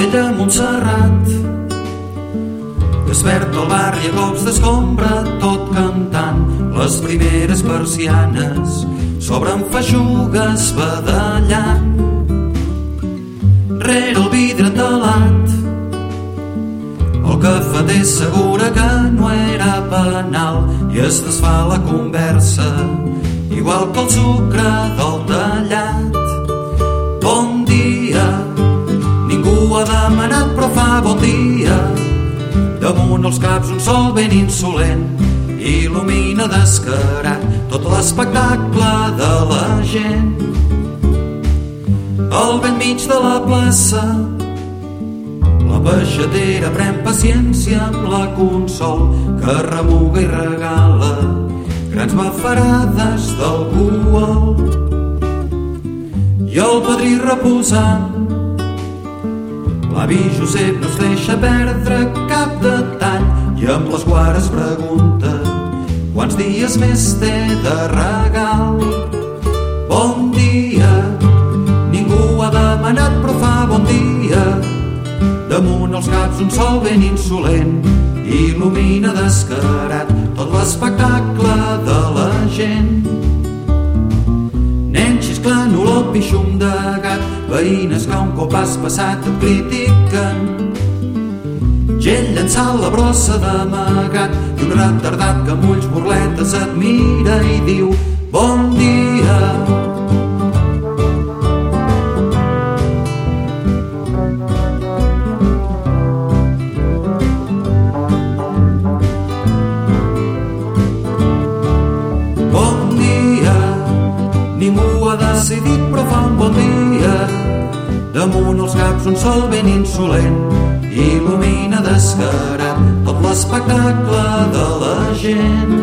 la vella Montserrat. Desperta el barri a cops d'escombra, tot cantant les primeres persianes s'obren feixugues badallant. Rere el vidre talat el cafeter segura que no era penal i es desfà la conversa igual que el sucre del tallat. Dia. Damunt els caps un sol ben insolent il·lumina descarat tot l'espectacle de la gent. Al ben mig de la plaça la peixatera pren paciència amb la consol que remuga i regala grans bafarades d'alcohol. I el padrí reposant L'avi Josep no es deixa perdre cap detall i amb les guares pregunta quants dies més té de regal. Bon dia, ningú ha demanat però fa bon dia. Damunt els caps un sol ben insolent il·lumina descarat tot l'espectacle de la gent. Nens xisclant olor pixum de veïnes que un cop has passat et critiquen. Gent llançant la brossa d'amagat i un retardat que amb ulls burletes et mira i diu Bon dia, Bon dia, ningú ha decidit Damunt els caps un sol ben insolent il·lumina descarat tot l'espectacle de la gent.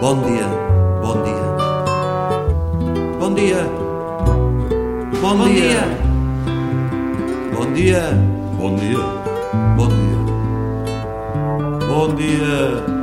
Bon dia, bon dia. Bon dia. Bon, dia. Bon dia. Bon dia. Bon dia. Bon dia.